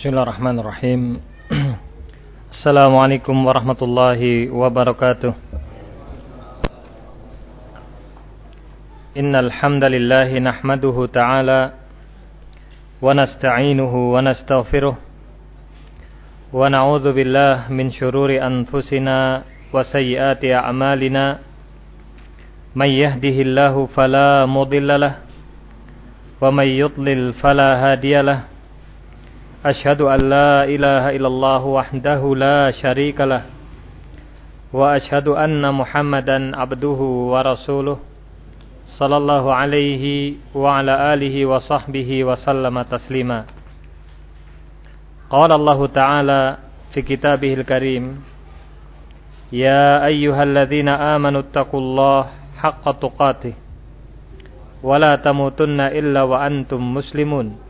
Bismillahirrahmanirrahim. Assalamualaikum warahmatullahi wabarakatuh. Innal hamdalillah nahmaduhu ta'ala wa nasta'inuhu wa nastaghfiruh wa na'udzu billah min shururi anfusina wa sayyiati a'malina. May yahdihillahu fala mudilla lahu wa may yudlil fala hadiyalah أشهد أن لا إله إلا الله وحده لا شريك له وأشهد أن محمدا عبده ورسوله صلى الله عليه وعلى آله وصحبه وسلم تسليما قال الله تعالى في كتابه الكريم يا أيها الذين آمنوا اتقوا الله حق تقاته ولا تموتن إلا وأنتم مسلمون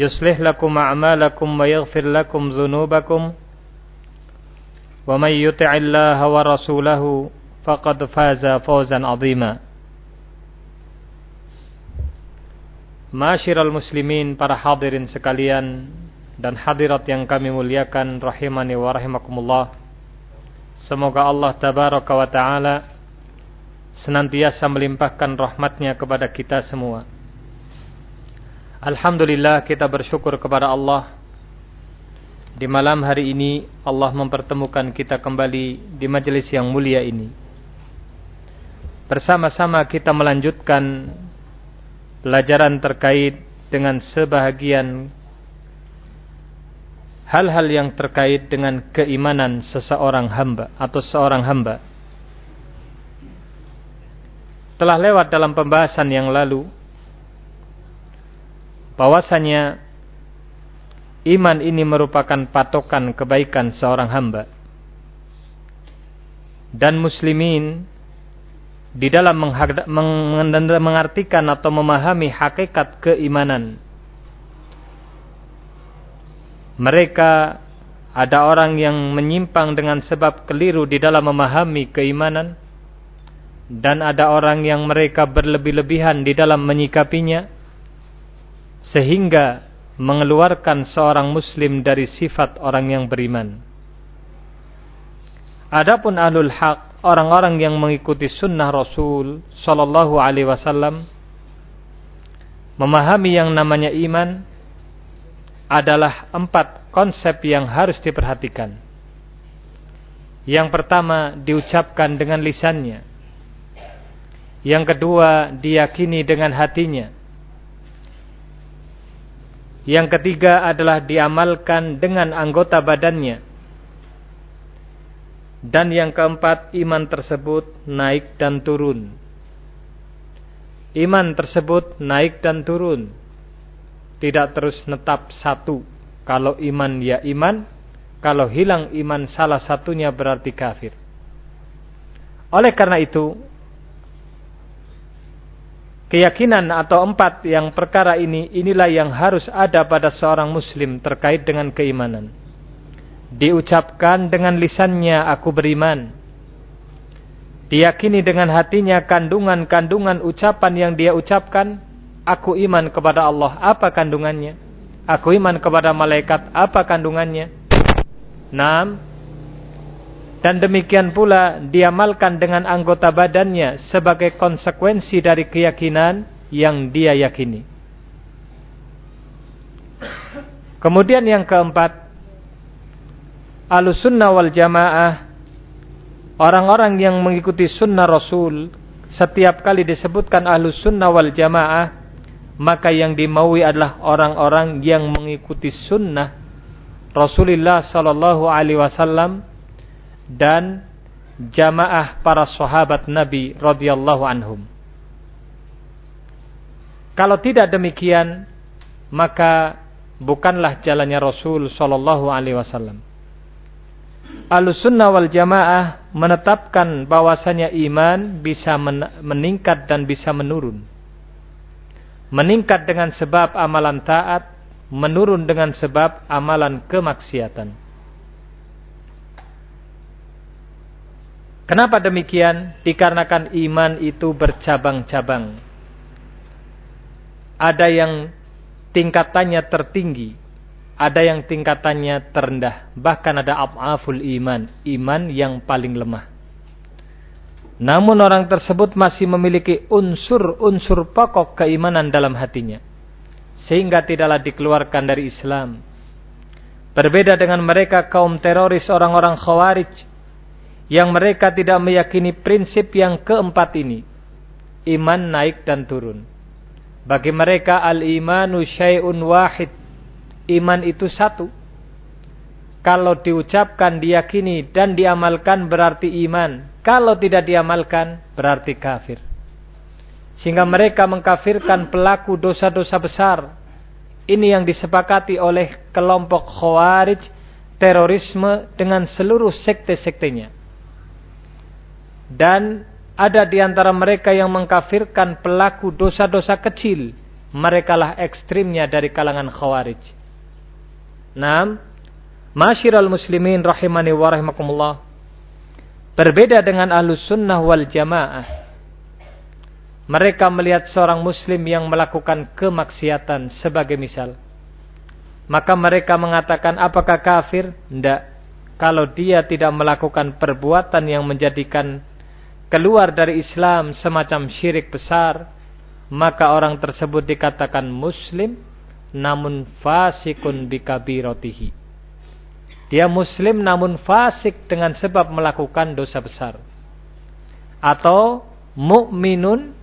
يصلح لكم أعمالكم ويغفر لكم ذنوبكم ومن يطع الله ورسوله فقد فاز فوزا عظيما Masyiral muslimin para hadirin sekalian dan hadirat yang kami muliakan rahimani wa rahimakumullah. Semoga Allah tabaraka wa taala senantiasa melimpahkan rahmatnya kepada kita semua. Alhamdulillah kita bersyukur kepada Allah. Di malam hari ini Allah mempertemukan kita kembali di majelis yang mulia ini. Bersama-sama kita melanjutkan Pelajaran terkait dengan sebahagian Hal-hal yang terkait dengan keimanan seseorang hamba Atau seorang hamba. Telah lewat dalam pembahasan yang lalu bahwasanya iman ini merupakan patokan kebaikan seorang hamba. Dan muslimin di dalam mengartikan atau memahami hakikat keimanan. Mereka ada orang yang menyimpang dengan sebab keliru di dalam memahami keimanan. Dan ada orang yang mereka berlebih-lebihan di dalam menyikapinya sehingga mengeluarkan seorang muslim dari sifat orang yang beriman. Adapun ahlul haq, orang-orang yang mengikuti sunnah Rasul sallallahu alaihi wasallam memahami yang namanya iman adalah empat konsep yang harus diperhatikan. Yang pertama diucapkan dengan lisannya. Yang kedua diyakini dengan hatinya. Yang ketiga adalah diamalkan dengan anggota badannya. Dan yang keempat, iman tersebut naik dan turun. Iman tersebut naik dan turun. Tidak terus netap satu. Kalau iman ya iman, kalau hilang iman salah satunya berarti kafir. Oleh karena itu, keyakinan atau empat yang perkara ini inilah yang harus ada pada seorang muslim terkait dengan keimanan. Diucapkan dengan lisannya aku beriman. Diyakini dengan hatinya kandungan-kandungan ucapan yang dia ucapkan, aku iman kepada Allah, apa kandungannya? Aku iman kepada malaikat, apa kandungannya? Naam, dan demikian pula diamalkan dengan anggota badannya sebagai konsekuensi dari keyakinan yang dia yakini. Kemudian yang keempat, alusunnah wal jamaah, orang-orang yang mengikuti sunnah Rasul, setiap kali disebutkan alusunnah wal jamaah, maka yang dimaui adalah orang-orang yang mengikuti sunnah Rasulullah sallallahu alaihi wasallam dan jamaah para sahabat Nabi radhiyallahu anhum. Kalau tidak demikian, maka bukanlah jalannya Rasul sallallahu alaihi wasallam. Ahlussunnah wal Jamaah menetapkan bahwasanya iman bisa meningkat dan bisa menurun. Meningkat dengan sebab amalan taat, menurun dengan sebab amalan kemaksiatan. Kenapa demikian? Dikarenakan iman itu bercabang-cabang. Ada yang tingkatannya tertinggi, ada yang tingkatannya terendah, bahkan ada ab'aful iman, iman yang paling lemah. Namun orang tersebut masih memiliki unsur-unsur pokok keimanan dalam hatinya. Sehingga tidaklah dikeluarkan dari Islam. Berbeda dengan mereka kaum teroris orang-orang khawarij. Yang mereka tidak meyakini prinsip yang keempat ini. Iman naik dan turun. Bagi mereka al-imanu syai'un wahid. Iman itu satu. Kalau diucapkan, diyakini dan diamalkan berarti iman. Kalau tidak diamalkan berarti kafir. Sehingga mereka mengkafirkan pelaku dosa-dosa besar. Ini yang disepakati oleh kelompok khawarij terorisme dengan seluruh sekte-sektenya. Dan ada di antara mereka yang mengkafirkan pelaku dosa-dosa kecil. Mereka lah ekstrimnya dari kalangan khawarij. Naam, masyiral muslimin rahimani wa rahimakumullah. Berbeda dengan ahlus sunnah wal jamaah. Mereka melihat seorang muslim yang melakukan kemaksiatan sebagai misal. Maka mereka mengatakan apakah kafir? Tidak. Kalau dia tidak melakukan perbuatan yang menjadikan keluar dari Islam semacam syirik besar, maka orang tersebut dikatakan muslim namun fasikun bikabirotihi. Dia muslim namun fasik dengan sebab melakukan dosa besar. Atau mukminun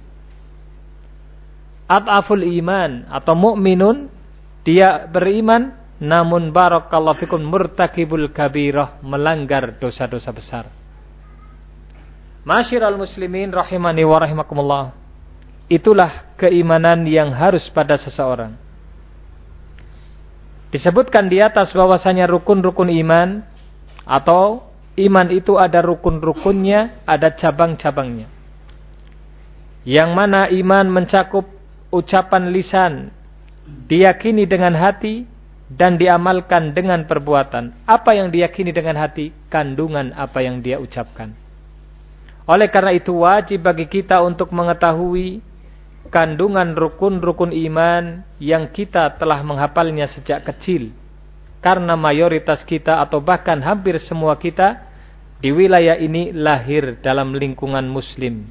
ataful iman atau mukminun dia beriman namun barakallahu fikum murtakibul kabirah melanggar dosa-dosa besar. Masyiral muslimin rahimani wa rahimakumullah. Itulah keimanan yang harus pada seseorang. Disebutkan di atas bahwasanya rukun-rukun iman atau iman itu ada rukun-rukunnya, ada cabang-cabangnya. Yang mana iman mencakup ucapan lisan, diyakini dengan hati dan diamalkan dengan perbuatan. Apa yang diyakini dengan hati, kandungan apa yang dia ucapkan. Oleh karena itu wajib bagi kita untuk mengetahui kandungan rukun-rukun iman yang kita telah menghafalnya sejak kecil. Karena mayoritas kita atau bahkan hampir semua kita di wilayah ini lahir dalam lingkungan muslim.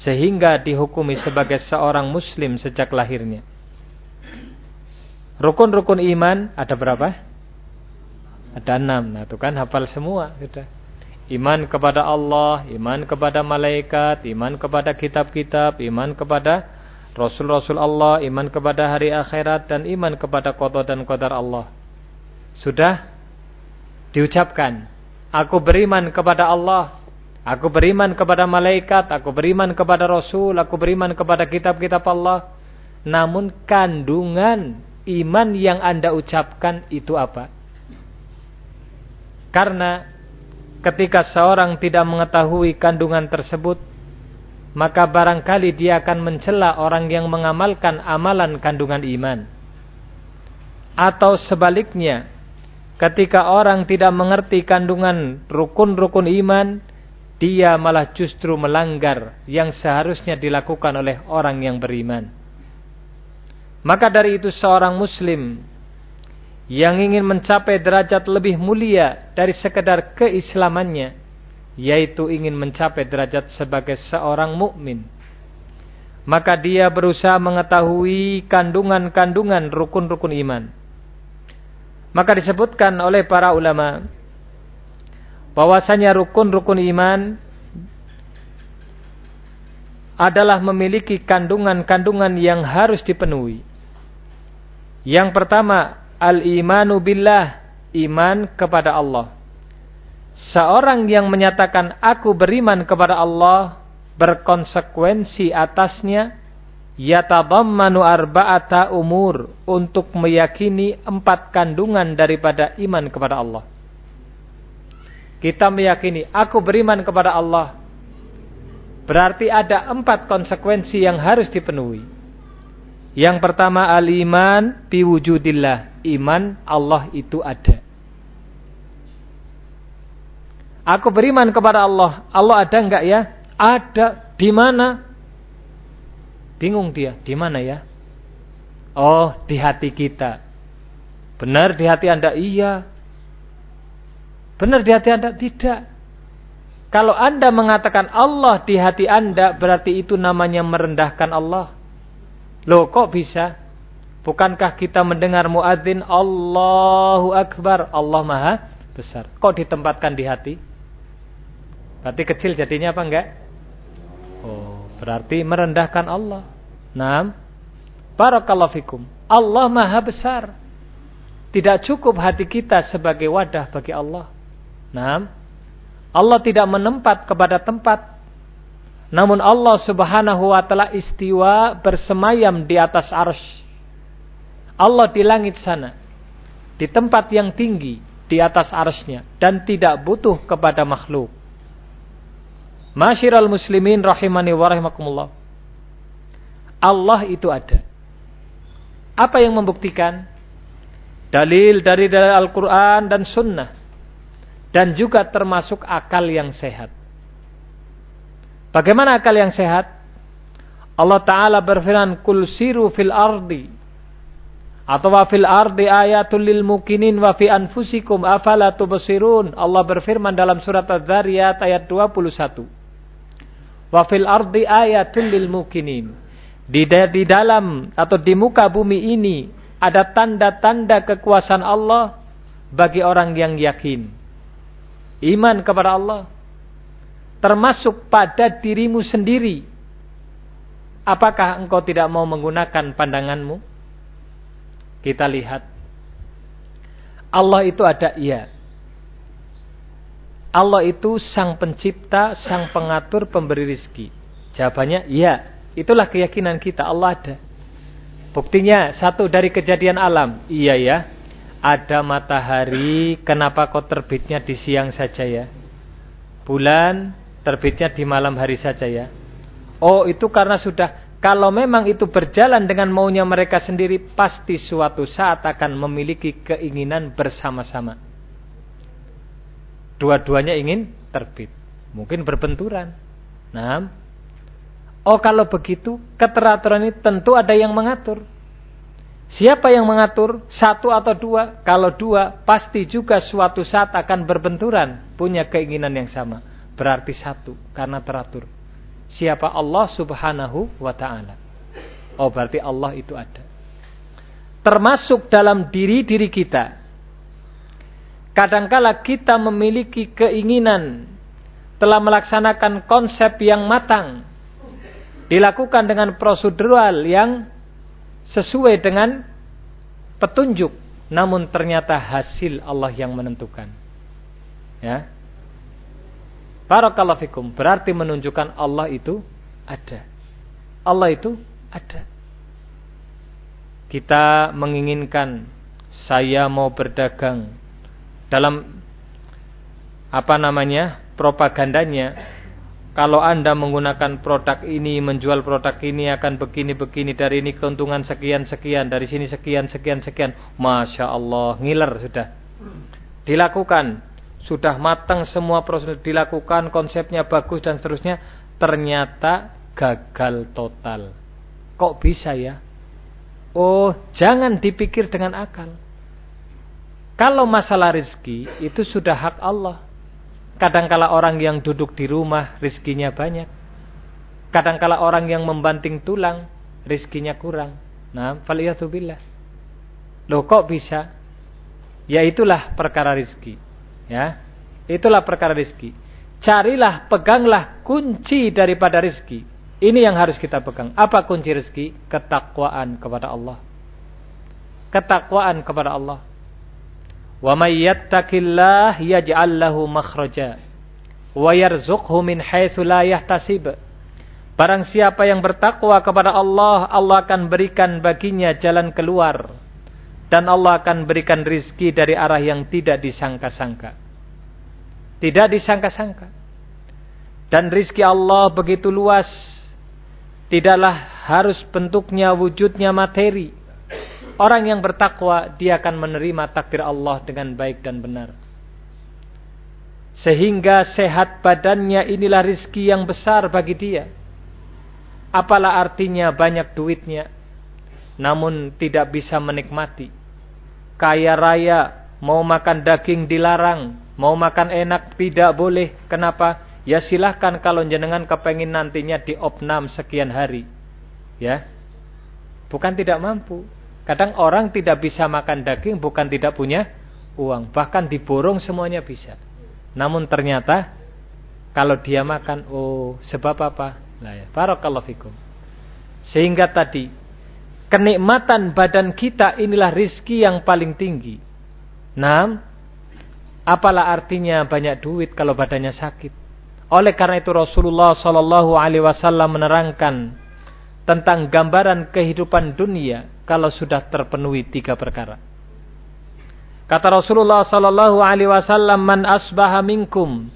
Sehingga dihukumi sebagai seorang muslim sejak lahirnya. Rukun-rukun iman ada berapa? Ada enam. Nah itu kan hafal semua. Sudah. Iman kepada Allah, iman kepada malaikat, iman kepada kitab-kitab, iman kepada Rasul-Rasul Allah, iman kepada hari akhirat, dan iman kepada kotor dan qadar Allah. Sudah diucapkan. Aku beriman kepada Allah. Aku beriman kepada malaikat. Aku beriman kepada Rasul. Aku beriman kepada kitab-kitab Allah. Namun kandungan iman yang anda ucapkan itu apa? Karena ketika seorang tidak mengetahui kandungan tersebut, maka barangkali dia akan mencela orang yang mengamalkan amalan kandungan iman. Atau sebaliknya, ketika orang tidak mengerti kandungan rukun-rukun iman, dia malah justru melanggar yang seharusnya dilakukan oleh orang yang beriman. Maka dari itu seorang muslim yang ingin mencapai derajat lebih mulia dari sekedar keislamannya yaitu ingin mencapai derajat sebagai seorang mukmin. Maka dia berusaha mengetahui kandungan-kandungan rukun-rukun iman. Maka disebutkan oleh para ulama bahwasanya rukun-rukun iman adalah memiliki kandungan-kandungan yang harus dipenuhi. Yang pertama Al-imanu billah, iman kepada Allah. Seorang yang menyatakan aku beriman kepada Allah berkonsekuensi atasnya yatadammanu arba'ata umur untuk meyakini empat kandungan daripada iman kepada Allah. Kita meyakini aku beriman kepada Allah. Berarti ada empat konsekuensi yang harus dipenuhi. Yang pertama al-iman biwujudillah. Iman Allah itu ada. Aku beriman kepada Allah. Allah ada enggak ya? Ada. Di mana? Bingung dia, di mana ya? Oh, di hati kita. Benar di hati Anda? Iya. Benar di hati Anda? Tidak. Kalau Anda mengatakan Allah di hati Anda, berarti itu namanya merendahkan Allah. Loh, kok bisa? Bukankah kita mendengar muadzin Allahu Akbar, Allah Maha besar. Kok ditempatkan di hati? Berarti kecil jadinya apa enggak? Oh, berarti merendahkan Allah. Naam. Barakallahu fikum. Allah Maha besar. Tidak cukup hati kita sebagai wadah bagi Allah. Naam. Allah tidak menempat kepada tempat. Namun Allah Subhanahu wa taala istiwa bersemayam di atas arsy. Allah di langit sana. Di tempat yang tinggi di atas arsy-Nya dan tidak butuh kepada makhluk. Masyiral muslimin rahimani wa rahimakumullah. Allah itu ada. Apa yang membuktikan? Dalil dari dalil Al-Quran dan Sunnah. Dan juga termasuk akal yang sehat. Bagaimana akal yang sehat? Allah Ta'ala berfirman, Kul siru fil ardi. Atau wa fil ardi ayatul lil mukinin wa fi anfusikum afala tubsirun. Allah berfirman dalam surat Az-Zariyat ayat 21. Wa fil ardi ayatul lil mukinin. Di, di dalam atau di muka bumi ini ada tanda-tanda kekuasaan Allah bagi orang yang yakin. Iman kepada Allah. Termasuk pada dirimu sendiri. Apakah engkau tidak mau menggunakan pandanganmu? Kita lihat. Allah itu ada iya. Allah itu sang pencipta, sang pengatur, pemberi rizki. Jawabannya, iya. Itulah keyakinan kita, Allah ada. Buktinya, satu dari kejadian alam. Iya ya, ada matahari, kenapa kok terbitnya di siang saja ya? Bulan, terbitnya di malam hari saja ya? Oh, itu karena sudah, kalau memang itu berjalan dengan maunya mereka sendiri, pasti suatu saat akan memiliki keinginan bersama-sama. Dua-duanya ingin terbit. Mungkin berbenturan. Nah, oh kalau begitu, keteraturan ini tentu ada yang mengatur. Siapa yang mengatur? Satu atau dua? Kalau dua, pasti juga suatu saat akan berbenturan. Punya keinginan yang sama. Berarti satu, karena teratur. Siapa Allah subhanahu wa ta'ala. Oh berarti Allah itu ada. Termasuk dalam diri-diri kita Kadangkala kita memiliki keinginan telah melaksanakan konsep yang matang, dilakukan dengan prosedural yang sesuai dengan petunjuk, namun ternyata hasil Allah yang menentukan. Ya. Barakallahu fikum. Berarti menunjukkan Allah itu ada. Allah itu ada. Kita menginginkan saya mau berdagang dalam apa namanya propagandanya. Kalau anda menggunakan produk ini menjual produk ini akan begini-begini dari ini keuntungan sekian-sekian dari sini sekian-sekian-sekian Masya Allah ngiler sudah. Dilakukan sudah matang semua proses dilakukan konsepnya bagus dan seterusnya ternyata gagal total kok bisa ya Oh jangan dipikir dengan akal kalau masalah rizki itu sudah hak Allah. Kadangkala orang yang duduk di rumah rizkinya banyak. Kadangkala orang yang membanting tulang rizkinya kurang. Nah, faliyatubillah. Loh kok bisa? Ya itulah perkara rizki. Ya, itulah perkara rizki. Carilah, peganglah kunci daripada rizki. Ini yang harus kita pegang. Apa kunci rizki? Ketakwaan kepada Allah. Ketakwaan kepada Allah. Wa may yattaqillah yaj'al lahu makhraja wa yarzuqhu min haitsu la yahtasib. Barang siapa yang bertakwa kepada Allah, Allah akan berikan baginya jalan keluar. Dan Allah akan berikan rizki dari arah yang tidak disangka-sangka. Tidak disangka-sangka. Dan rizki Allah begitu luas. Tidaklah harus bentuknya, wujudnya materi. Orang yang bertakwa, dia akan menerima takdir Allah dengan baik dan benar. Sehingga sehat badannya inilah rizki yang besar bagi dia Apalah artinya banyak duitnya, namun tidak bisa menikmati. Kaya raya, mau makan daging dilarang, mau makan enak tidak boleh. Kenapa? Ya silahkan kalau jenengan kepengin nantinya di opnam sekian hari. Ya, bukan tidak mampu. Kadang orang tidak bisa makan daging bukan tidak punya uang. Bahkan diborong semuanya bisa. Namun ternyata kalau dia makan, oh sebab apa? Nah ya, barakallahu fikum. Sehingga tadi kenikmatan badan kita inilah rizki yang paling tinggi. Nah, apalah artinya banyak duit kalau badannya sakit? Oleh karena itu Rasulullah Shallallahu Alaihi Wasallam menerangkan tentang gambaran kehidupan dunia kalau sudah terpenuhi tiga perkara. Kata Rasulullah Shallallahu Alaihi Wasallam, "Man asbaha minkum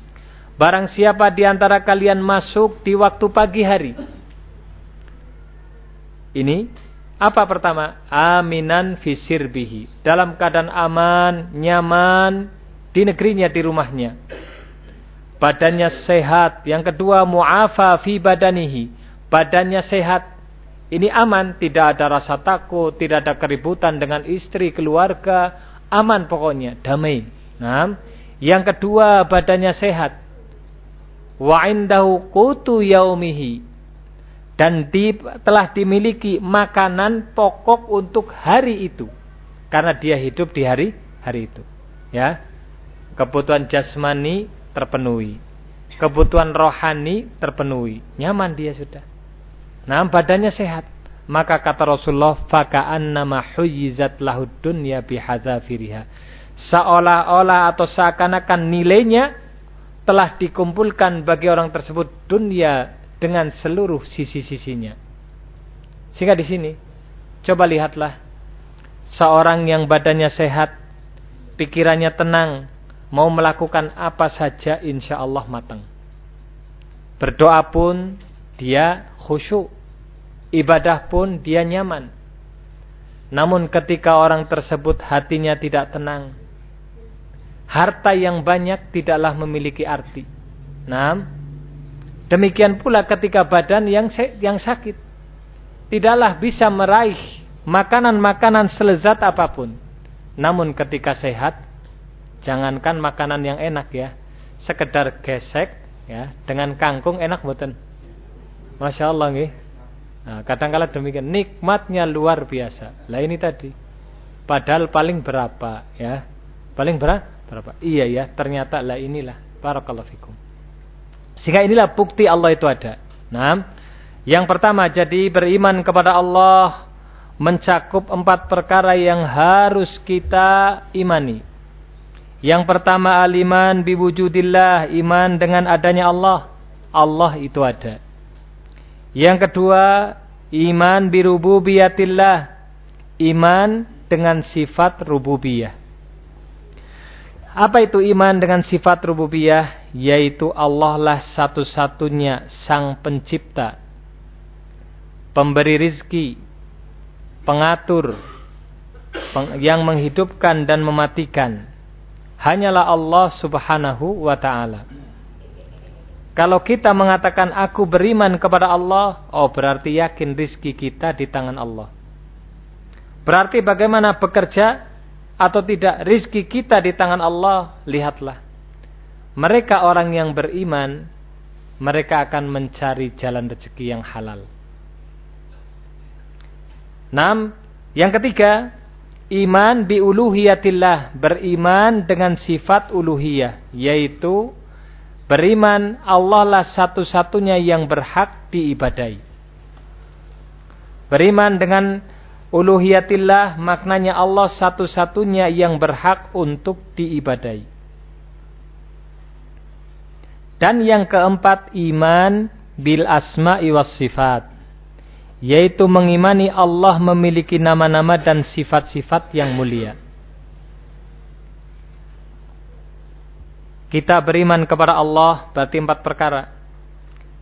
Barang siapa di antara kalian masuk di waktu pagi hari. Ini apa pertama? Aminan fisirbihi. Dalam keadaan aman, nyaman di negerinya, di rumahnya. Badannya sehat. Yang kedua, mu'afa fi badanihi. Badannya sehat. Ini aman, tidak ada rasa takut, tidak ada keributan dengan istri, keluarga. Aman pokoknya, damai. Nah, yang kedua, badannya sehat wa indahu yaumihi dan di, telah dimiliki makanan pokok untuk hari itu. Karena dia hidup di hari hari itu. Ya. Kebutuhan jasmani terpenuhi. Kebutuhan rohani terpenuhi. Nyaman dia sudah. Nah badannya sehat. Maka kata Rasulullah nama huyizat lahud dunya bihadzafiriha seolah-olah atau seakan-akan nilainya telah dikumpulkan bagi orang tersebut dunia dengan seluruh sisi-sisinya. Sehingga di sini coba lihatlah seorang yang badannya sehat, pikirannya tenang, mau melakukan apa saja insya Allah matang. Berdoa pun dia khusyuk, ibadah pun dia nyaman. Namun ketika orang tersebut hatinya tidak tenang, harta yang banyak tidaklah memiliki arti. Nah, demikian pula ketika badan yang yang sakit tidaklah bisa meraih makanan-makanan selezat apa pun. Namun ketika sehat, jangankan makanan yang enak ya, sekedar gesek ya dengan kangkung enak buatan. Masya Allah nih. Nah, kadang-kala demikian nikmatnya luar biasa. Lah ini tadi. Padahal paling berapa ya? Paling berapa? Berapa? Iya ya, ternyata lah inilah. Barakallahu fikum. Sehingga inilah bukti Allah itu ada. Nah, yang pertama jadi beriman kepada Allah mencakup empat perkara yang harus kita imani. Yang pertama aliman biwujudillah, iman dengan adanya Allah. Allah itu ada. Yang kedua, iman birububiyatillah, iman dengan sifat rububiyah. Apa itu iman dengan sifat rububiyah? Yaitu Allah lah satu-satunya sang pencipta, pemberi rizki, pengatur, yang menghidupkan dan mematikan. Hanyalah Allah subhanahu wa ta'ala. Kalau kita mengatakan aku beriman kepada Allah, oh berarti yakin rizki kita di tangan Allah. Berarti bagaimana bekerja? Atau tidak rizki kita di tangan Allah, lihatlah. Mereka orang yang beriman, mereka akan mencari jalan rezeki yang halal. Enam, yang ketiga, iman bi uluhiyatillah, beriman dengan sifat uluhiyah, yaitu beriman Allah lah satu-satunya yang berhak diibadai. Beriman dengan Uluhiyatillah maknanya Allah satu-satunya yang berhak untuk diibadai. Dan yang keempat iman bil asma'i was sifat yaitu mengimani Allah memiliki nama-nama dan sifat-sifat yang mulia. Kita beriman kepada Allah berarti empat perkara.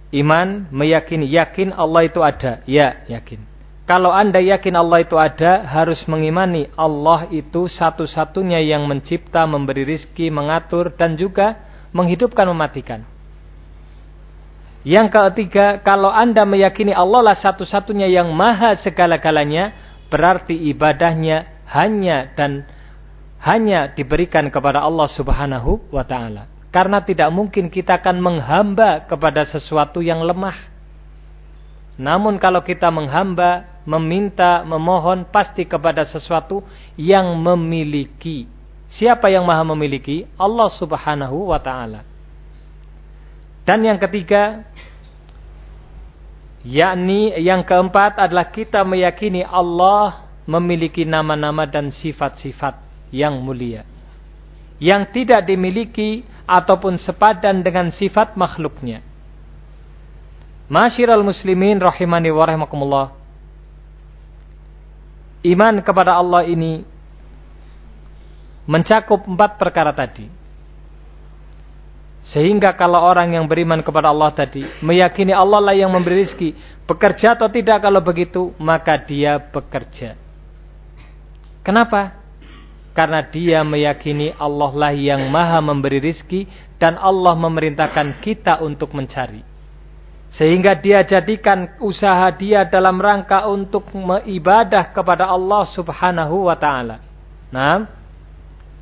Iman, meyakini, yakin Allah itu ada. Ya, yakin. Kalau anda yakin Allah itu ada, harus mengimani Allah itu satu-satunya yang mencipta, memberi rizki, mengatur, dan juga menghidupkan, mematikan. Yang ketiga, kalau anda meyakini Allah lah satu-satunya yang maha segala-galanya, berarti ibadahnya hanya dan hanya diberikan kepada Allah Subhanahu wa taala. Karena tidak mungkin kita akan menghamba kepada sesuatu yang lemah. Namun kalau kita menghamba, meminta, memohon pasti kepada sesuatu yang memiliki. Siapa yang maha memiliki? Allah Subhanahu wa taala. Dan yang ketiga, yakni yang keempat adalah kita meyakini Allah memiliki nama-nama dan sifat-sifat yang mulia yang tidak dimiliki ataupun sepadan dengan sifat makhluknya. Masyiral muslimin rahimani wa rahimakumullah. Iman kepada Allah ini mencakup empat perkara tadi. Sehingga kalau orang yang beriman kepada Allah tadi meyakini Allah lah yang memberi rizki, bekerja atau tidak kalau begitu, maka dia bekerja. Kenapa? Karena dia meyakini Allah lah yang maha memberi rizki dan Allah memerintahkan kita untuk mencari. Sehingga dia jadikan usaha dia dalam rangka untuk beribadah kepada Allah subhanahu wa ta'ala. Nah,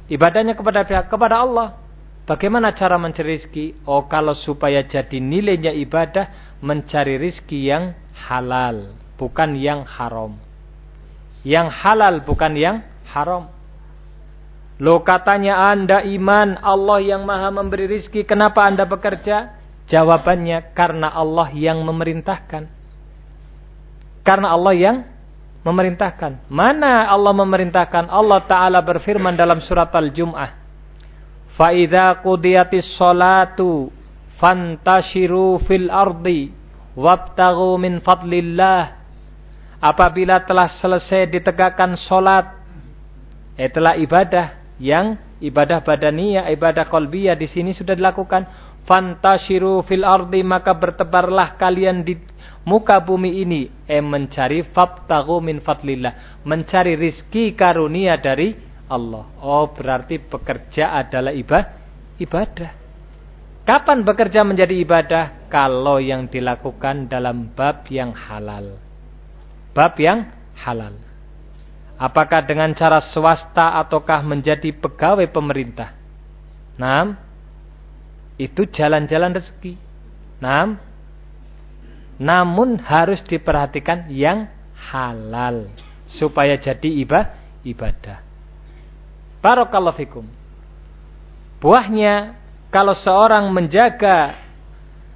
ibadahnya kepada kepada Allah. Bagaimana cara mencari rizki? Oh, kalau supaya jadi nilainya ibadah, mencari rizki yang halal, bukan yang haram. Yang halal, bukan yang haram. Lo katanya anda iman Allah yang maha memberi rizki. Kenapa anda bekerja? Jawabannya karena Allah yang memerintahkan. Karena Allah yang memerintahkan. Mana Allah memerintahkan? Allah Ta'ala berfirman dalam surat Al-Jum'ah. فَإِذَا قُدِيَتِ الصَّلَاةُ فَانْتَشِرُوا fil ardi وَابْتَغُوا min fadlillah. Apabila telah selesai ditegakkan solat, eh telah ibadah, yang ibadah badaniyah, ibadah kolbiyah di sini sudah dilakukan. Fantashiru fil ardi maka bertebarlah kalian di muka bumi ini eh mencari fabtaghu min fadlillah, mencari rizki karunia dari Allah. Oh, berarti bekerja adalah ibadah. Ibadah. Kapan bekerja menjadi ibadah? Kalau yang dilakukan dalam bab yang halal. Bab yang halal. Apakah dengan cara swasta ataukah menjadi pegawai pemerintah? Nah, itu jalan-jalan rezeki. Nah, namun harus diperhatikan yang halal supaya jadi ibadah. Barakallahu fikum. Buahnya kalau seorang menjaga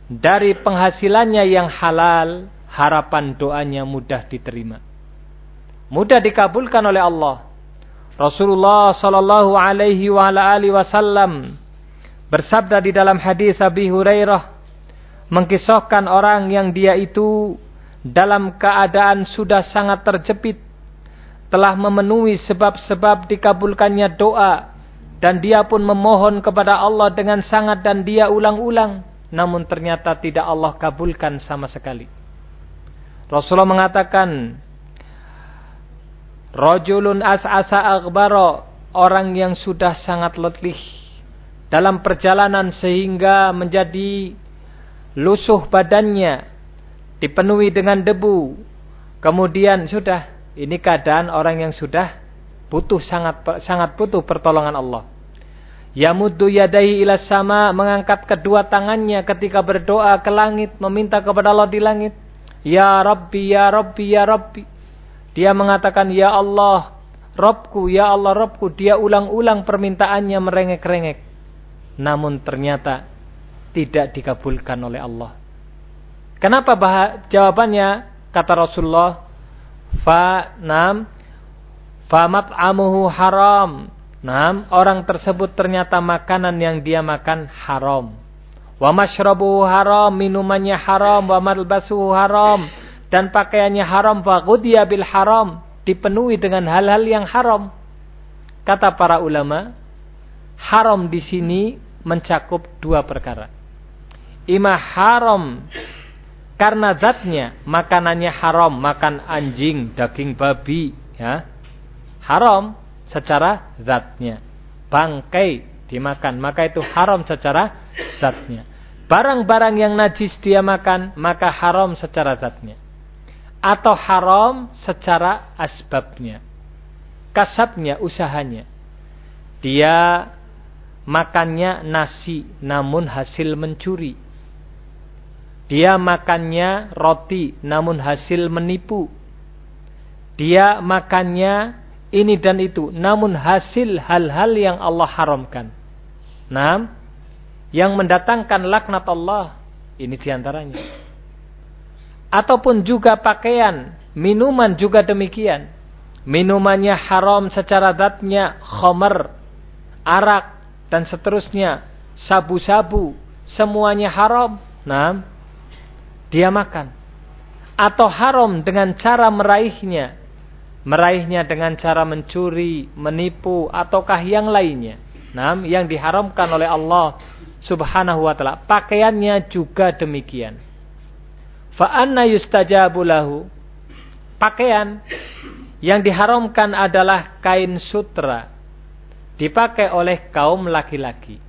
dari penghasilannya yang halal, harapan doanya mudah diterima mudah dikabulkan oleh Allah. Rasulullah sallallahu alaihi wa alihi wasallam bersabda di dalam hadis Abi Hurairah mengkisahkan orang yang dia itu dalam keadaan sudah sangat terjepit telah memenuhi sebab-sebab dikabulkannya doa dan dia pun memohon kepada Allah dengan sangat dan dia ulang-ulang namun ternyata tidak Allah kabulkan sama sekali. Rasulullah mengatakan Rajulun as'asa aghbara, orang yang sudah sangat letih dalam perjalanan sehingga menjadi lusuh badannya, dipenuhi dengan debu. Kemudian sudah, ini keadaan orang yang sudah butuh sangat sangat butuh pertolongan Allah. Yamuddu yadai ila sama mengangkat kedua tangannya ketika berdoa ke langit, meminta kepada Allah di langit. Ya Rabbi, Ya Rabbi, Ya Rabbi. Dia mengatakan, Ya Allah, Robku, Ya Allah, Robku. Dia ulang-ulang permintaannya merengek-rengek. Namun ternyata tidak dikabulkan oleh Allah. Kenapa bah jawabannya? Kata Rasulullah, Fa nam Famat amuhu haram. Nam, orang tersebut ternyata makanan yang dia makan haram. Wa mashrabuhu haram, minumannya haram, wa malbasuhu haram dan pakaiannya haram fa bil haram, dipenuhi dengan hal-hal yang haram. Kata para ulama, haram di sini mencakup dua perkara. Ima haram karena zatnya, makanannya haram, makan anjing, daging babi, ya. Haram secara zatnya. Bangkai dimakan, maka itu haram secara zatnya. Barang-barang yang najis dia makan, maka haram secara zatnya. Atau haram secara asbabnya. Kasabnya, usahanya. Dia makannya nasi namun hasil mencuri dia makannya roti namun hasil menipu. Dia makannya ini dan itu namun hasil hal-hal yang Allah haramkan. Nah, yang mendatangkan laknat Allah ini di antaranya. Ataupun juga pakaian, minuman juga demikian. Minumannya haram secara zatnya, khomer, arak, dan seterusnya, sabu-sabu, semuanya haram. Nah, dia makan. Atau haram dengan cara meraihnya. Meraihnya dengan cara mencuri, menipu, ataukah yang lainnya. Nah, yang diharamkan oleh Allah subhanahu wa ta'ala. Pakaiannya juga demikian. Fa'anna yustajabu lahu. Pakaian yang diharamkan adalah kain sutra. Dipakai oleh kaum laki-laki.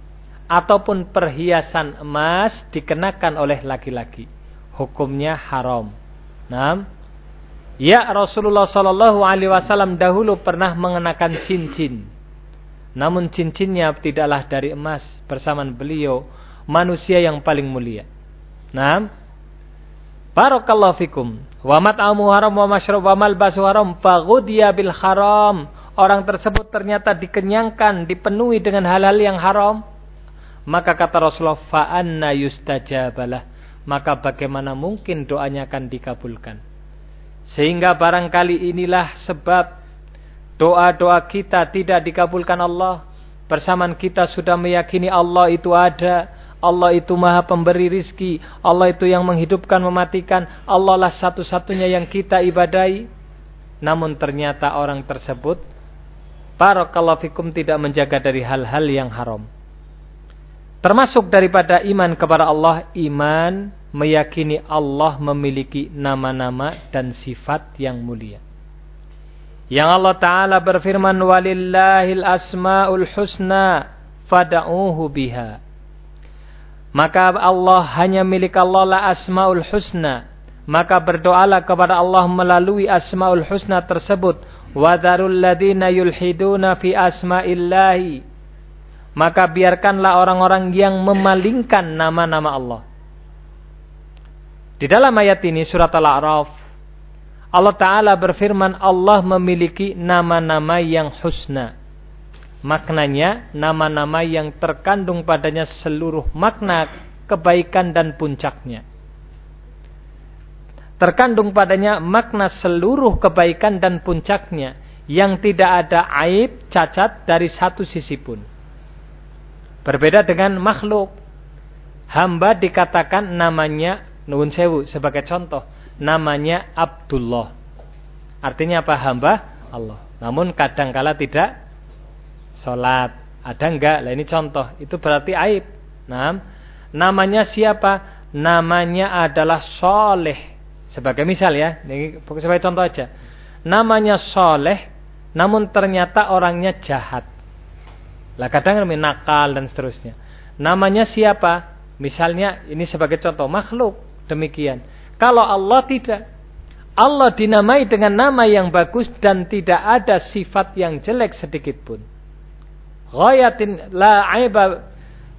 Ataupun perhiasan emas dikenakan oleh laki-laki hukumnya haram. Nah, ya Rasulullah Shallallahu Alaihi Wasallam dahulu pernah mengenakan cincin, namun cincinnya tidaklah dari emas. Bersamaan beliau manusia yang paling mulia. Nah, Barakallahu fikum. Wa mat'amu haram wa masyrab wa malbasu haram faghudiya bil haram. Orang tersebut ternyata dikenyangkan, dipenuhi dengan hal-hal yang haram. Maka kata Rasulullah, fa anna yustajabalah maka bagaimana mungkin doanya akan dikabulkan. Sehingga barangkali inilah sebab doa-doa kita tidak dikabulkan Allah. Bersamaan kita sudah meyakini Allah itu ada. Allah itu maha pemberi rizki. Allah itu yang menghidupkan, mematikan. Allah lah satu-satunya yang kita ibadai. Namun ternyata orang tersebut. Barakallahu fikum tidak menjaga dari hal-hal yang haram. Termasuk daripada iman kepada Allah, iman meyakini Allah memiliki nama-nama dan sifat yang mulia. Yang Allah Ta'ala berfirman, Walillahil asma'ul husna fada'uhu biha. Maka Allah hanya milik Allah la asma'ul husna. Maka berdoalah kepada Allah melalui asma'ul husna tersebut. Wadharul ladhina yulhiduna fi asma'illahi maka biarkanlah orang-orang yang memalingkan nama-nama Allah. Di dalam ayat ini surat Al-A'raf Allah Ta'ala berfirman Allah memiliki nama-nama yang husna. Maknanya nama-nama yang terkandung padanya seluruh makna kebaikan dan puncaknya. Terkandung padanya makna seluruh kebaikan dan puncaknya yang tidak ada aib, cacat dari satu sisi pun. Berbeda dengan makhluk. Hamba dikatakan namanya Nuhun Sewu sebagai contoh. Namanya Abdullah. Artinya apa? Hamba Allah. Namun kadangkala tidak sholat. Ada enggak? Lah ini contoh. Itu berarti aib. Nah, namanya siapa? Namanya adalah soleh. Sebagai misal ya. Ini sebagai contoh aja. Namanya soleh. Namun ternyata orangnya jahat. Lah kadang kami nakal dan seterusnya. Namanya siapa? Misalnya ini sebagai contoh makhluk demikian. Kalau Allah tidak. Allah dinamai dengan nama yang bagus dan tidak ada sifat yang jelek sedikit pun. Ghayatin la aiba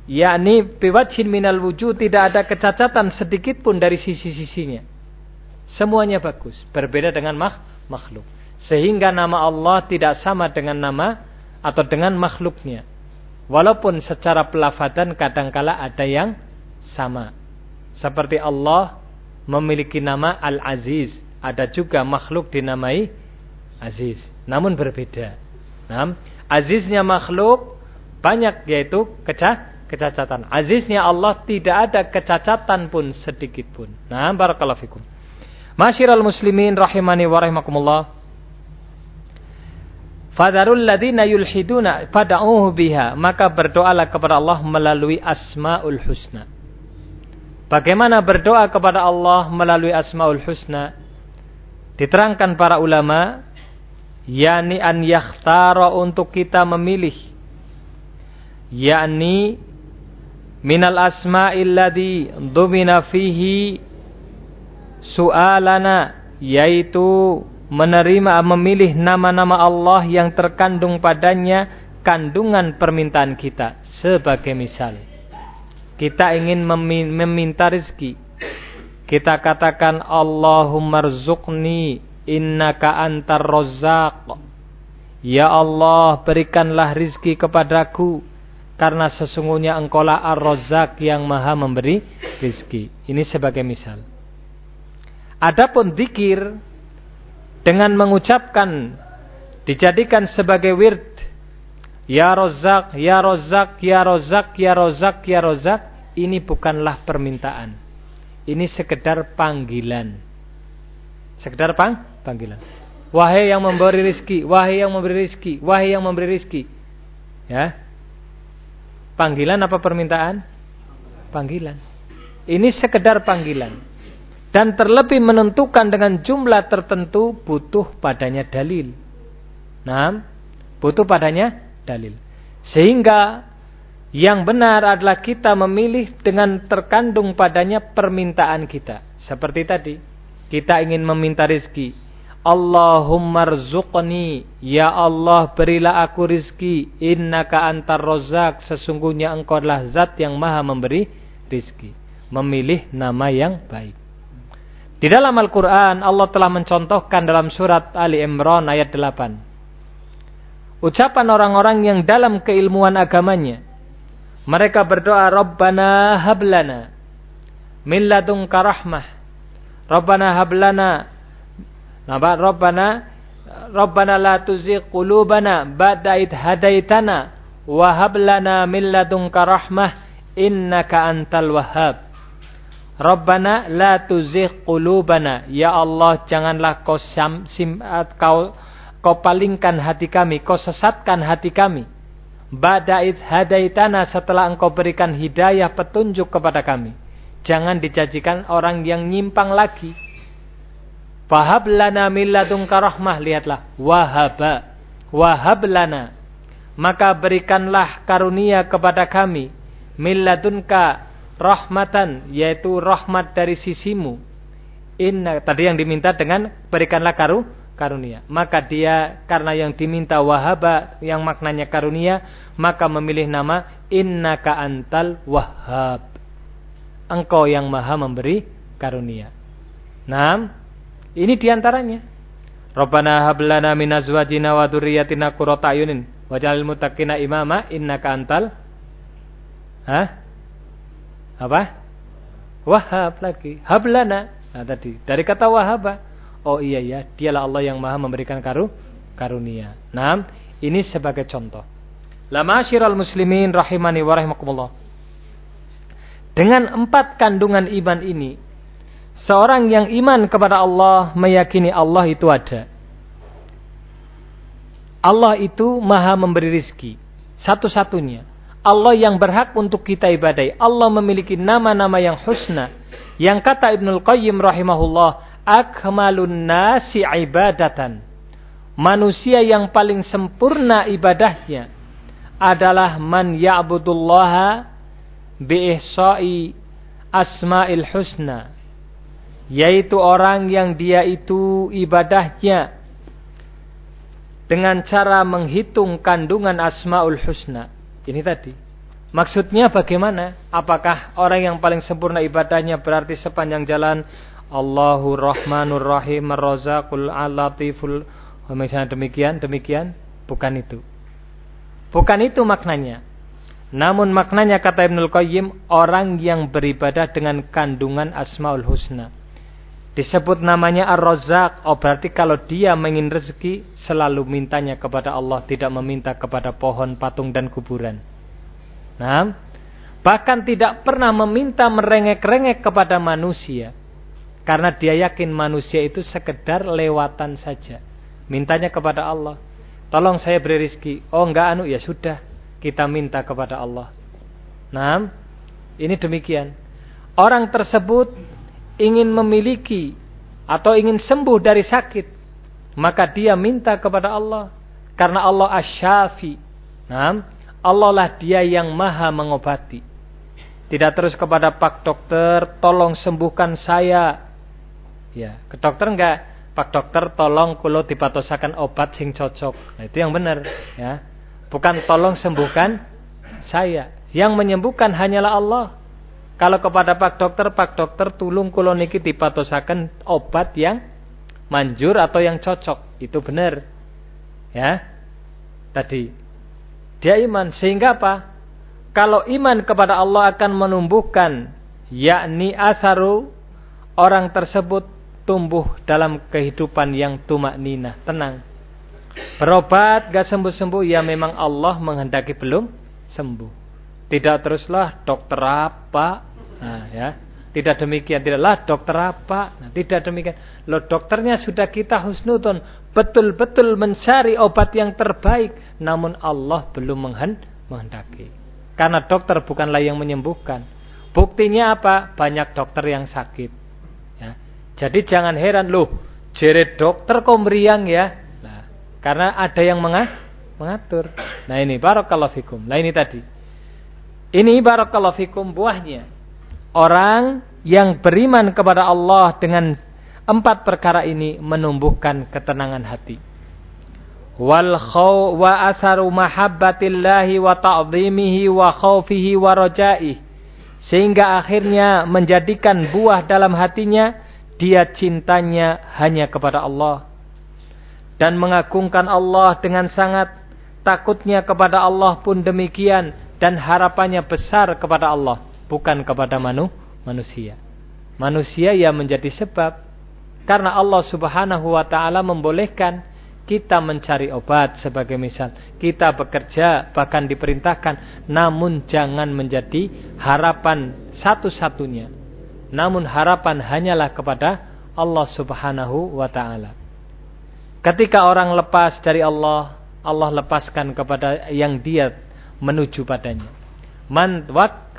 yakni biwajhin minal wujud tidak ada kecacatan sedikit pun dari sisi-sisinya. Semuanya bagus, berbeda dengan makhluk. Sehingga nama Allah tidak sama dengan nama atau dengan makhluknya. Walaupun secara pelafatan kadangkala ada yang sama. Seperti Allah memiliki nama Al-Aziz. Ada juga makhluk dinamai Aziz. Namun berbeda. Nah, Aziznya makhluk banyak yaitu kecah, kecacatan. Aziznya Allah tidak ada kecacatan pun sedikit pun. Nah, barakallahu fikum. Masyiral muslimin rahimani wa rahimakumullah. Fadarul ladina yulhiduna fada'uhu biha. Maka berdoalah kepada Allah melalui asma'ul husna. Bagaimana berdoa kepada Allah melalui asma'ul husna? Diterangkan para ulama, yakni an yakhtara untuk kita memilih. Yakni minal asma'il ladhi dumina fihi su'alana yaitu menerima memilih nama-nama Allah yang terkandung padanya kandungan permintaan kita. Sebagai misal kita ingin meminta rezeki. Kita katakan Allahumma rzuqni innaka antar razzaq. Ya Allah berikanlah rizki kepadaku karena sesungguhnya engkaulah ar-razzaq yang maha memberi rizki ini sebagai misal Adapun zikir dengan mengucapkan dijadikan sebagai wird Ya Rozak, Ya Rozak, Ya Rozak, Ya Rozak, Ya Rozak ini bukanlah permintaan. Ini sekedar panggilan. Sekedar pang? Panggilan. Wahai yang memberi rizki, wahai yang memberi rizki, wahai yang memberi rizki. Ya. Panggilan apa permintaan? Panggilan. Ini sekedar panggilan dan terlebih menentukan dengan jumlah tertentu butuh padanya dalil. Nah, butuh padanya dalil. Sehingga yang benar adalah kita memilih dengan terkandung padanya permintaan kita. Seperti tadi, kita ingin meminta rizki. Allahumma rzuqni, ya Allah berilah aku rizki. Innaka antar rozak, sesungguhnya engkau adalah zat yang maha memberi rizki. Memilih nama yang baik. Di dalam Al-Quran Allah telah mencontohkan dalam surat Ali Imran ayat 8. Ucapan orang-orang yang dalam keilmuan agamanya. Mereka berdoa Rabbana hablana min ladunka rahmah. Rabbana hablana Naba Rabbana Rabbana la tuzigh qulubana ba'da id hadaitana wa hab lana min ladunka rahmah innaka antal wahhab. Rabbana la tuzigh qulubana. Ya Allah, janganlah kau sim, sim, kau kau palingkan hati kami, kau sesatkan hati kami. Ba'da'id hadaitana setelah engkau berikan hidayah petunjuk kepada kami. Jangan dijajikan orang yang nyimpang lagi. Fahab lana min ladunka rahmah. Lihatlah. Wahaba. Wahab lana. Maka berikanlah karunia kepada kami. Min ladunka rahmatan yaitu rahmat dari sisimu. Inna tadi yang diminta dengan berikanlah karu karunia. Maka dia karena yang diminta wahaba yang maknanya karunia, maka memilih nama innaka antal wahhab. Engkau yang maha memberi karunia. Nah, ini di antaranya. Rabbana hablana min azwajina wa dzurriyyatina qurrata ayunin waj'alil muttaqina imama innaka antal Hah? Apa? Wahab lagi. Hablana. Nah tadi dari kata wahaba. Oh iya ya, dialah Allah yang Maha memberikan karu karunia. Nah, ini sebagai contoh. Lama syiral muslimin rahimani wa rahimakumullah. Dengan empat kandungan iman ini, seorang yang iman kepada Allah meyakini Allah itu ada. Allah itu maha memberi rizki. Satu-satunya. Allah yang berhak untuk kita ibadai. Allah memiliki nama-nama yang husna. Yang kata Ibnul Qayyim rahimahullah, akmalun nasi ibadatan. Manusia yang paling sempurna ibadahnya adalah man ya'budullaha biihsa'i asma'il husna. Yaitu orang yang dia itu ibadahnya dengan cara menghitung kandungan asma'ul husna ini tadi. Maksudnya bagaimana? Apakah orang yang paling sempurna ibadahnya berarti sepanjang jalan Allahu Rahmanur Rahim Ar-Razaqul Al-Latiful misalnya demikian, demikian, bukan itu. Bukan itu maknanya. Namun maknanya kata Ibnul Qayyim orang yang beribadah dengan kandungan Asmaul Husna. Disebut namanya Ar-Razzaq. Oh berarti kalau dia ingin rezeki selalu mintanya kepada Allah, tidak meminta kepada pohon, patung dan kuburan. Nah, Bahkan tidak pernah meminta merengek-rengek kepada manusia. Karena dia yakin manusia itu sekedar lewatan saja. Mintanya kepada Allah. Tolong saya beri rizki. Oh enggak anu ya sudah. Kita minta kepada Allah. Nah, ini demikian. Orang tersebut ingin memiliki atau ingin sembuh dari sakit. Maka dia minta kepada Allah. Karena Allah. Nah, Allah lah dia yang maha mengobati. Tidak terus kepada Pak Dokter, tolong sembuhkan saya. Ya, ke dokter enggak? Pak Dokter tolong kulo dipatosakan obat sing cocok. Nah, itu yang benar, ya. Bukan tolong sembuhkan saya. Yang menyembuhkan hanyalah Allah. Kalau kepada Pak Dokter, Pak Dokter tulung kulo niki dipatosakan obat yang manjur atau yang cocok. Itu benar. Ya. Tadi dia iman sehingga apa? kalau iman kepada Allah akan menumbuhkan yakni asaru orang tersebut tumbuh dalam kehidupan yang tumak nina, tenang. Berobat gak sembuh-sembuh ya memang Allah menghendaki belum sembuh. Tidak teruslah dokter apa? Nah, ya. Tidak demikian, tidaklah dokter apa? Nah, tidak demikian. Lo dokternya sudah kita husnudon, betul-betul mencari obat yang terbaik, namun Allah belum menghendaki. Karena dokter bukanlah yang menyembuhkan. Buktinya apa? Banyak dokter yang sakit. Ya. Jadi jangan heran loh, jere dokter kok meriang ya. Nah, karena ada yang mengatur. Nah ini barakallahu fikum. Nah ini tadi. Ini barakallahu fikum buahnya. Orang yang beriman kepada Allah dengan empat perkara ini menumbuhkan ketenangan hati. Wal khaw wa asaru mahabbatillahi wa ta'zimihi wa khawfihi wa rajaihi sehingga akhirnya menjadikan buah dalam hatinya dia cintanya hanya kepada Allah. Dan mengagungkan Allah dengan sangat takutnya kepada Allah pun demikian dan harapannya besar kepada Allah bukan kepada manu, manusia manusia yang menjadi sebab karena Allah subhanahu wa ta'ala membolehkan kita mencari obat sebagai misal, kita bekerja bahkan diperintahkan, namun jangan menjadi harapan satu-satunya. Namun harapan hanyalah kepada Allah Subhanahu wa taala. Ketika orang lepas dari Allah, Allah lepaskan kepada yang dia menuju padanya. Man,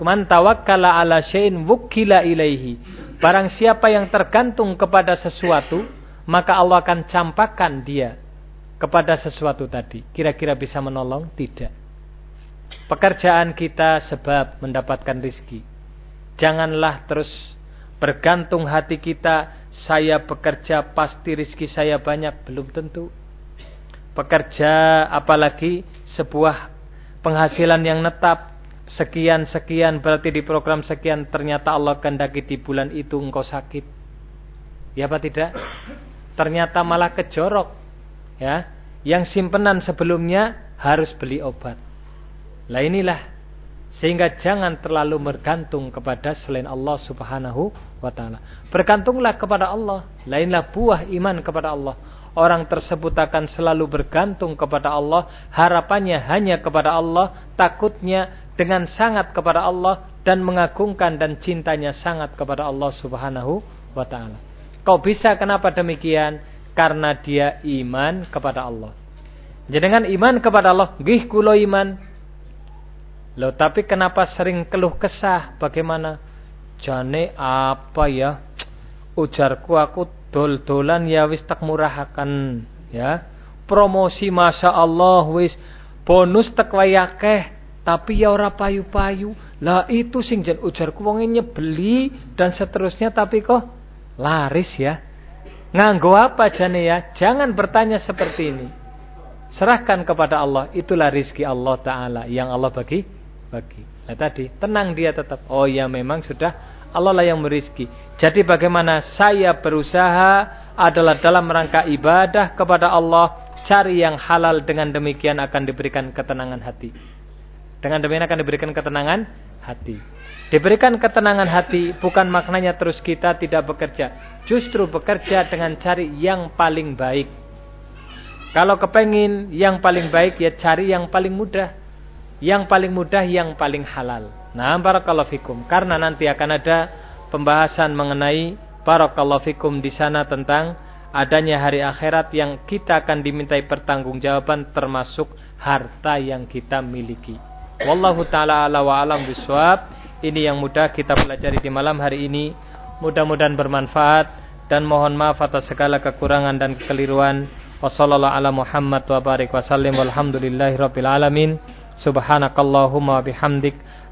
man tawakkala ala syai'in wukila ilaihi. Barang siapa yang tergantung kepada sesuatu, maka Allah akan campakkan dia kepada sesuatu tadi. Kira-kira bisa menolong? Tidak. Pekerjaan kita sebab mendapatkan rizki. Janganlah terus bergantung hati kita. Saya bekerja pasti rizki saya banyak. Belum tentu. Pekerja apalagi sebuah penghasilan yang netap. Sekian-sekian berarti di program sekian. Ternyata Allah kendaki di bulan itu engkau sakit. Ya apa tidak? Ternyata malah kejorok ya yang simpenan sebelumnya harus beli obat. Lah inilah sehingga jangan terlalu bergantung kepada selain Allah Subhanahu wa taala. Bergantunglah kepada Allah. Lainlah buah iman kepada Allah. Orang tersebut akan selalu bergantung kepada Allah, harapannya hanya kepada Allah, takutnya dengan sangat kepada Allah dan mengagungkan dan cintanya sangat kepada Allah Subhanahu wa taala. Kau bisa kenapa demikian? karena dia iman kepada Allah. Jadi dengan iman kepada Allah, gih kulo iman. Loh, tapi kenapa sering keluh kesah? Bagaimana? Jane apa ya? Ujarku aku dol-dolan ya wis tak murahakan ya. Promosi Masya Allah wis bonus tak wayakeh tapi ya ora payu-payu. Lah itu sing jen ujarku wong beli dan seterusnya tapi kok laris ya. Nganggo apa jane ya? Jangan bertanya seperti ini. Serahkan kepada Allah. Itulah rizki Allah Ta'ala yang Allah bagi. bagi. Nah tadi, tenang dia tetap. Oh ya memang sudah Allah lah yang merizki. Jadi bagaimana saya berusaha adalah dalam rangka ibadah kepada Allah. Cari yang halal dengan demikian akan diberikan ketenangan hati. Dengan demikian akan diberikan ketenangan hati. Diberikan ketenangan hati bukan maknanya terus kita tidak bekerja justru bekerja dengan cari yang paling baik. Kalau kepengin yang paling baik ya cari yang paling mudah. Yang paling mudah yang paling halal. Nah, barakallahu fikum. Karena nanti akan ada pembahasan mengenai barakallahu fikum di sana tentang adanya hari akhirat yang kita akan dimintai pertanggungjawaban termasuk harta yang kita miliki. Wallahu taala ala wa alam biswab. Ini yang mudah kita pelajari di malam hari ini. Mudah-mudahan bermanfaat dan mohon maaf atas segala kekurangan dan kekeliruan. Wassallallahu ala Muhammad wa. Subhanakallahumma bihamdik